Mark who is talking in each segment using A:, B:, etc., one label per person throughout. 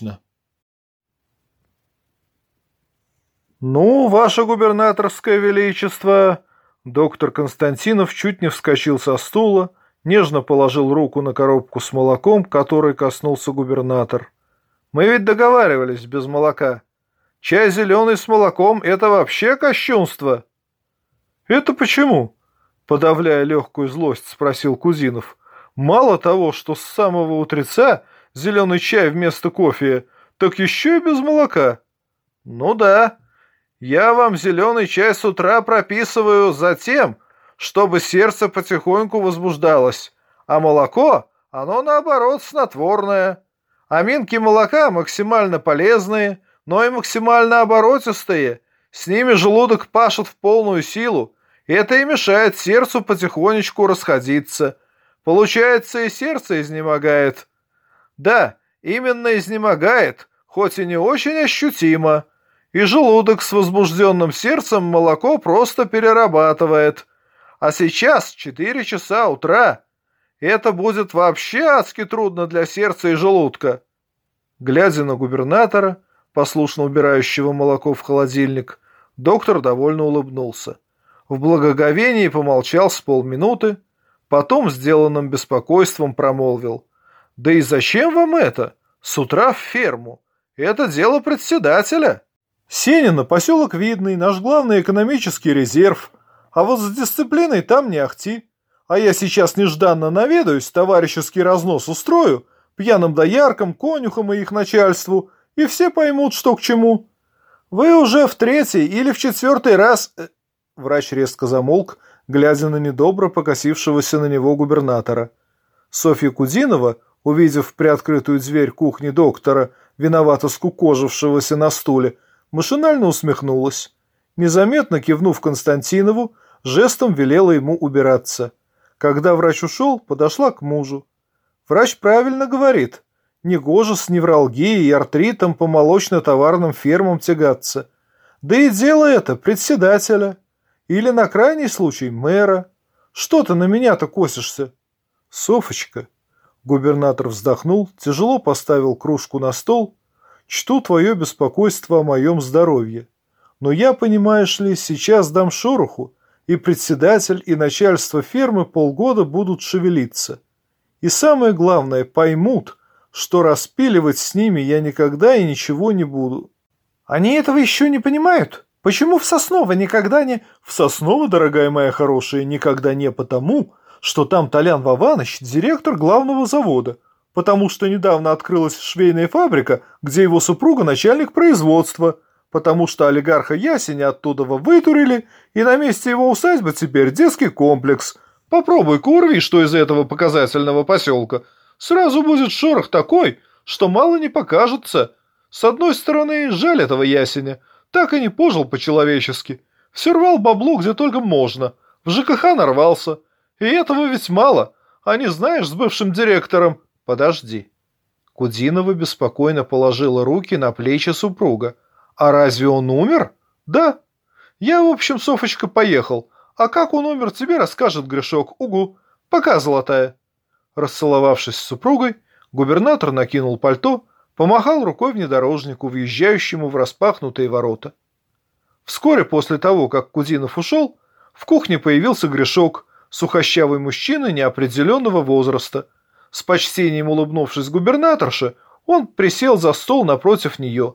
A: точно. «Ну, ваше губернаторское величество!» Доктор Константинов чуть не вскочил со стула, нежно положил руку на коробку с молоком, которой коснулся губернатор. «Мы ведь договаривались без молока. Чай зеленый с молоком — это вообще кощунство!» «Это почему?» — подавляя легкую злость, спросил Кузинов. «Мало того, что с самого утреца зеленый чай вместо кофе, так еще и без молока». «Ну да», я вам зеленый чай с утра прописываю за тем, чтобы сердце потихоньку возбуждалось, а молоко, оно наоборот снотворное. Аминки молока максимально полезные, но и максимально оборотистые. С ними желудок пашет в полную силу, и это и мешает сердцу потихонечку расходиться. Получается, и сердце изнемогает. Да, именно изнемогает, хоть и не очень ощутимо и желудок с возбужденным сердцем молоко просто перерабатывает. А сейчас четыре часа утра. Это будет вообще адски трудно для сердца и желудка. Глядя на губернатора, послушно убирающего молоко в холодильник, доктор довольно улыбнулся. В благоговении помолчал с полминуты, потом сделанным беспокойством промолвил. «Да и зачем вам это? С утра в ферму. Это дело председателя». Сенина, поселок Видный, наш главный экономический резерв. А вот с дисциплиной там не ахти. А я сейчас нежданно наведаюсь, товарищеский разнос устрою, пьяным дояркам, конюхам и их начальству, и все поймут, что к чему. Вы уже в третий или в четвертый раз...» э, Врач резко замолк, глядя на недобро покосившегося на него губернатора. Софья Кудинова, увидев приоткрытую дверь кухни доктора, виновато скукожившегося на стуле, машинально усмехнулась. Незаметно кивнув Константинову, жестом велела ему убираться. Когда врач ушел, подошла к мужу. Врач правильно говорит. Негоже с невралгией и артритом по молочно-товарным фермам тягаться. Да и дело это председателя. Или на крайний случай мэра. Что ты на меня-то косишься? Софочка. Губернатор вздохнул, тяжело поставил кружку на стол Чту твое беспокойство о моем здоровье. Но я, понимаешь ли, сейчас дам шороху, и председатель, и начальство фермы полгода будут шевелиться. И самое главное, поймут, что распиливать с ними я никогда и ничего не буду. Они этого еще не понимают? Почему в Сосново никогда не... В Сосново, дорогая моя хорошая, никогда не потому, что там Толян Вованович директор главного завода – потому что недавно открылась швейная фабрика, где его супруга начальник производства, потому что олигарха Ясеня оттуда вытурили, и на месте его усадьбы теперь детский комплекс. Попробуй-ка урви, что из этого показательного поселка. Сразу будет шорох такой, что мало не покажется. С одной стороны, жаль этого Ясеня, так и не пожил по-человечески. Все рвал бабло где только можно, в ЖКХ нарвался. И этого ведь мало. Они, знаешь, с бывшим директором Подожди. Кудинова беспокойно положила руки на плечи супруга. А разве он умер? Да. Я, в общем, Софочка, поехал. А как он умер, тебе расскажет Гришок. Угу. Пока, золотая. Расцеловавшись с супругой, губернатор накинул пальто, помахал рукой внедорожнику, въезжающему в распахнутые ворота. Вскоре после того, как Кудинов ушел, в кухне появился Гришок, сухощавый мужчина неопределенного возраста – с почтением улыбнувшись губернаторше, он присел за стол напротив нее.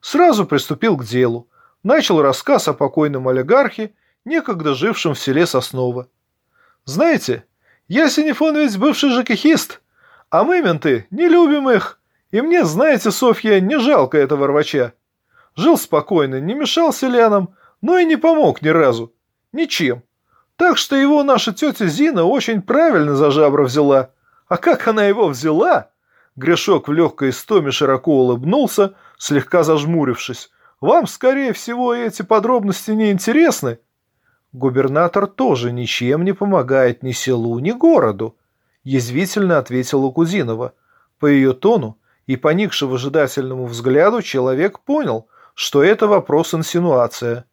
A: Сразу приступил к делу. Начал рассказ о покойном олигархе, некогда жившем в селе Сосново. «Знаете, Ясенев он ведь бывший жакихист, а мы, менты, не любим их. И мне, знаете, Софья, не жалко этого рвача. Жил спокойно, не мешал селянам, но и не помог ни разу. Ничем. Так что его наша тетя Зина очень правильно за жабры взяла». А как она его взяла? Грешок в легкой истоме широко улыбнулся, слегка зажмурившись. Вам, скорее всего, эти подробности не интересны. Губернатор тоже ничем не помогает ни селу, ни городу, язвительно ответила Кузинова. По ее тону и поникши выжидательному взгляду человек понял, что это вопрос-инсинуация.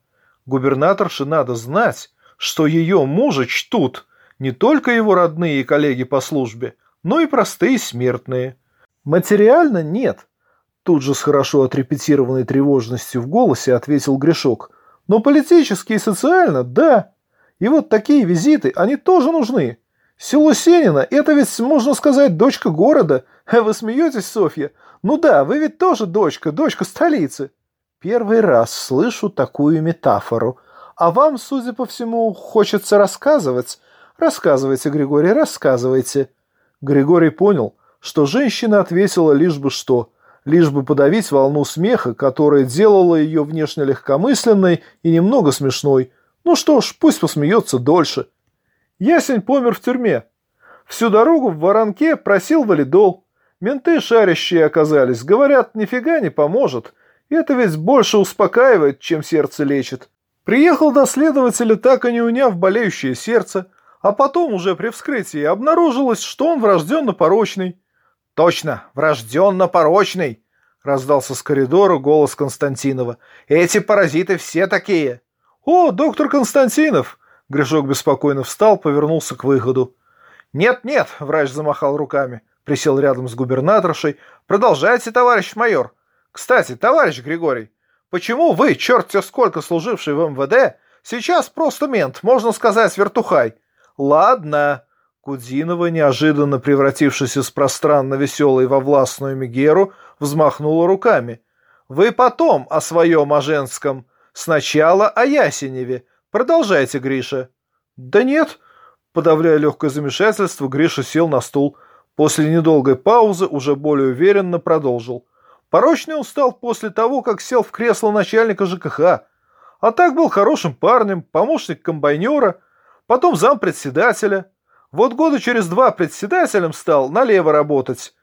A: Губернаторше надо знать, что ее мужа чтут не только его родные и коллеги по службе, но и простые смертные. Материально нет. Тут же с хорошо отрепетированной тревожностью в голосе ответил Гришок. Но политически и социально – да. И вот такие визиты, они тоже нужны. Село Сенина – это ведь, можно сказать, дочка города. Вы смеетесь, Софья? Ну да, вы ведь тоже дочка, дочка столицы. Первый раз слышу такую метафору. А вам, судя по всему, хочется рассказывать. Рассказывайте, Григорий, рассказывайте. Григорий понял, что женщина ответила лишь бы что, лишь бы подавить волну смеха, которая делала ее внешне легкомысленной и немного смешной. Ну что ж, пусть посмеется дольше. Ясень помер в тюрьме. Всю дорогу в воронке просил валидол. Менты шарящие оказались. Говорят, нифига не поможет. Это ведь больше успокаивает, чем сердце лечит. Приехал до следователя, так и не уняв болеющее сердце, а потом уже при вскрытии обнаружилось, что он врожденно-порочный. «Точно, врожденно-порочный!» — раздался с коридора голос Константинова. «Эти паразиты все такие!» «О, доктор Константинов!» Гришок беспокойно встал, повернулся к выходу. «Нет-нет!» — врач замахал руками. Присел рядом с губернаторшей. «Продолжайте, товарищ майор!» Кстати, товарищ Григорий, почему вы, черт сколько служивший в МВД, сейчас просто мент, можно сказать, вертухай? Ладно. Кудинова, неожиданно превратившись из пространно веселой во властную Мегеру, взмахнула руками. Вы потом о своем о женском. Сначала о Ясеневе. Продолжайте, Гриша. Да нет. Подавляя легкое замешательство, Гриша сел на стул. После недолгой паузы уже более уверенно продолжил. Порочный он стал после того, как сел в кресло начальника ЖКХ. А так был хорошим парнем, помощник комбайнера, потом зам председателя. Вот года через два председателем стал налево работать.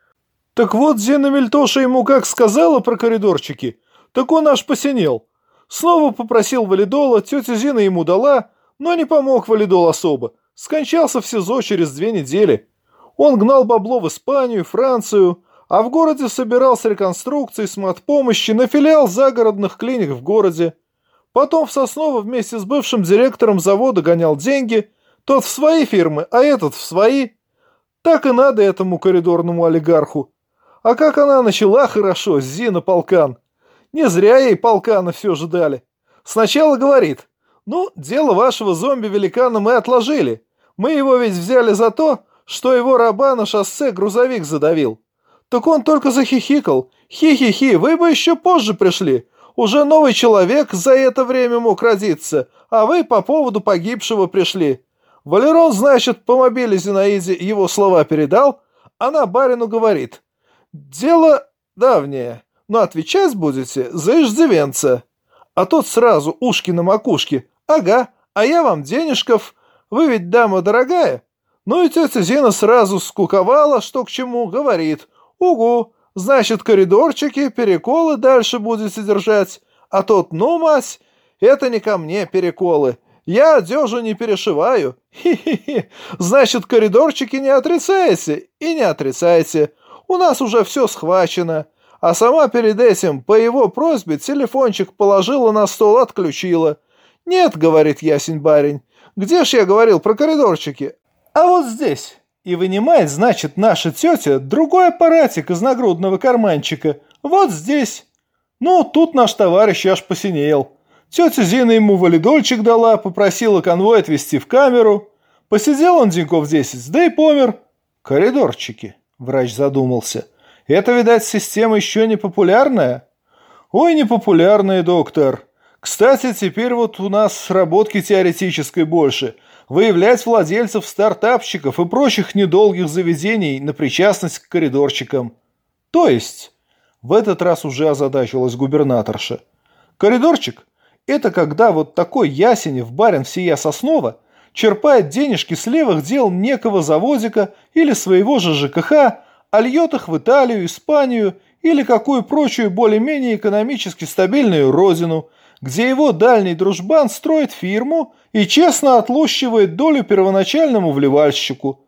A: Так вот, Зина Мельтоша ему как сказала про коридорчики, так он аж посинел. Снова попросил валидола, тетя Зина ему дала, но не помог валидол особо. Скончался в СИЗО через две недели. Он гнал бабло в Испанию, Францию, а в городе собирал с реконструкцией, с матпомощи на филиал загородных клиник в городе. Потом в Сосново вместе с бывшим директором завода гонял деньги, тот в свои фирмы, а этот в свои. Так и надо этому коридорному олигарху. А как она начала хорошо, Зина Полкан. Не зря ей Полкана все же дали. Сначала говорит, ну, дело вашего зомби-великана мы отложили. Мы его ведь взяли за то, что его раба на шоссе грузовик задавил. Так он только захихикал. Хи-хи-хи, вы бы еще позже пришли. Уже новый человек за это время мог родиться, а вы по поводу погибшего пришли. Валерон, значит, по мобиле Зинаиде его слова передал. Она барину говорит. Дело давнее, но отвечать будете за иждивенца. А тот сразу ушки на макушке. Ага, а я вам денежков. Вы ведь дама дорогая. Ну и тетя Зина сразу скуковала, что к чему, говорит. «Угу, значит, коридорчики, переколы дальше будете держать. А тот, ну, мась, это не ко мне переколы. Я одежу не перешиваю. Хи-хи-хи. Значит, коридорчики не отрицаете и не отрицаете. У нас уже все схвачено. А сама перед этим, по его просьбе, телефончик положила на стол, отключила. «Нет», — говорит ясень барень, — «где ж я говорил про коридорчики?» «А вот здесь» и вынимает, значит, наша тетя другой аппаратик из нагрудного карманчика. Вот здесь. Ну, тут наш товарищ аж посинел. Тетя Зина ему валидольчик дала, попросила конвой отвезти в камеру. Посидел он деньков десять, да и помер. Коридорчики, врач задумался. Это, видать, система еще не популярная? Ой, не популярная, доктор. Кстати, теперь вот у нас сработки теоретической больше – выявлять владельцев стартапщиков и прочих недолгих заведений на причастность к коридорчикам. То есть, в этот раз уже озадачилась губернаторша. Коридорчик – это когда вот такой Ясенев, барин всея Соснова, черпает денежки с левых дел некого заводика или своего же ЖКХ, а льет их в Италию, Испанию или какую прочую более-менее экономически стабильную родину – где его дальний дружбан строит фирму и честно отлущивает долю первоначальному вливальщику.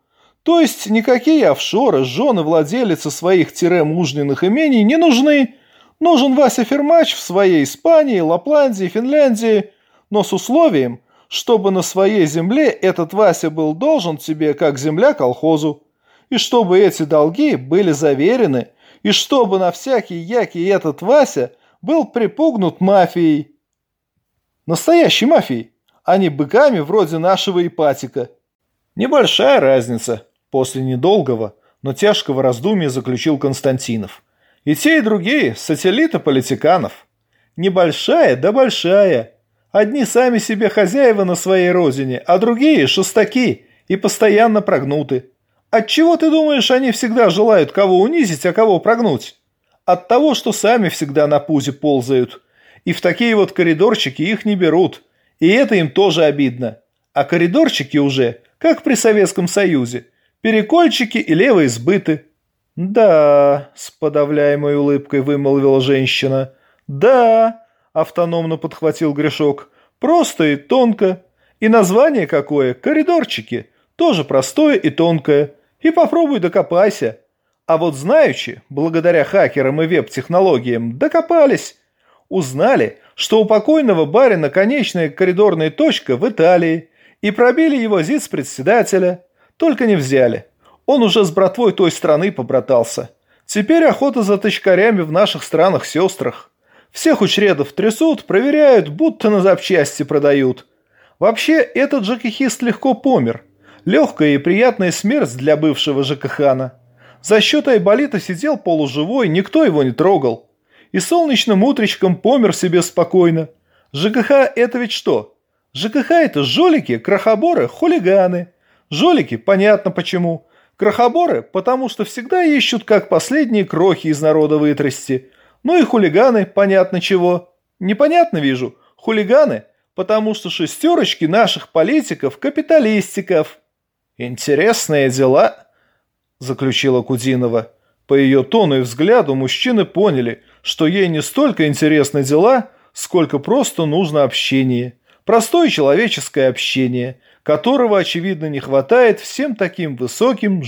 A: То есть никакие офшоры, жены владелицы своих тире-мужниных имений не нужны. Нужен Вася Фермач в своей Испании, Лапландии, Финляндии, но с условием, чтобы на своей земле этот Вася был должен тебе как земля колхозу, и чтобы эти долги были заверены И чтобы на всякий яки этот Вася был припугнут мафией. Настоящей мафией, а не быками вроде нашего Ипатика. Небольшая разница, после недолгого, но тяжкого раздумья заключил Константинов. И те, и другие – сателлиты политиканов. Небольшая, да большая. Одни сами себе хозяева на своей родине, а другие – шестаки и постоянно прогнуты. Отчего ты думаешь, они всегда желают кого унизить, а кого прогнуть? От того, что сами всегда на пузе ползают. И в такие вот коридорчики их не берут. И это им тоже обидно. А коридорчики уже, как при Советском Союзе, перекольчики и левые сбыты. «Да», — с подавляемой улыбкой вымолвила женщина. «Да», — автономно подхватил Грешок, — «просто и тонко. И название какое? Коридорчики. Тоже простое и тонкое. И попробуй докопайся. А вот знаючи, благодаря хакерам и веб-технологиям, докопались. Узнали, что у покойного барина конечная коридорная точка в Италии, и пробили его ЗИЦ-председателя. Только не взяли. Он уже с братвой той страны побратался. Теперь охота за точкарями в наших странах-сестрах. Всех учредов трясут, проверяют, будто на запчасти продают. Вообще, этот ЖКХист легко помер. Легкая и приятная смерть для бывшего ЖКХана. За счет Айболита сидел полуживой, никто его не трогал. И солнечным утречком помер себе спокойно. ЖКХ это ведь что? ЖКХ это жолики, крохоборы, хулиганы. Жолики, понятно почему. Крохоборы, потому что всегда ищут как последние крохи из народа вытрясти. Ну и хулиганы, понятно чего. Непонятно вижу. Хулиганы, потому что шестерочки наших политиков-капиталистиков. Интересные дела, заключила Кудинова. По ее тону и взгляду мужчины поняли, что ей не столько интересны дела, сколько просто нужно общение. Простое человеческое общение, которого, очевидно, не хватает всем таким высоким,